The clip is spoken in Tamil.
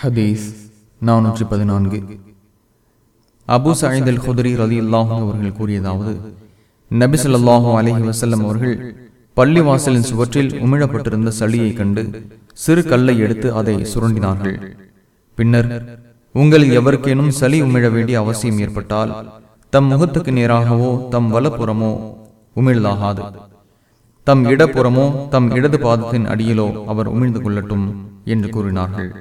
ஹதீஸ் நானூற்றி பதினான்கு. அபு சயீத் குதிரி ரதி அல்லாஹும் அவர்கள் கூறியதாவது நபிசல்லாஹூ அலஹி வசல்லம் அவர்கள் பள்ளிவாசலின் சுவற்றில் உமிழப்பட்டிருந்த சளியை கண்டு சிறு கல்லை எடுத்து அதை சுரண்டினார்கள். பின்னர் உங்களில் எவருக்கேனும் சளி உமிழ வேண்டிய அவசியம் ஏற்பட்டால் தம் முகத்துக்கு நேராகவோ தம் வலப்புறமோ உமிழ்தாகாது தம் இடப்புறமோ தம் இடது பாதத்தின் அடியிலோ அவர் உமிழ்ந்து கொள்ளட்டும் என்று கூறினார்கள்.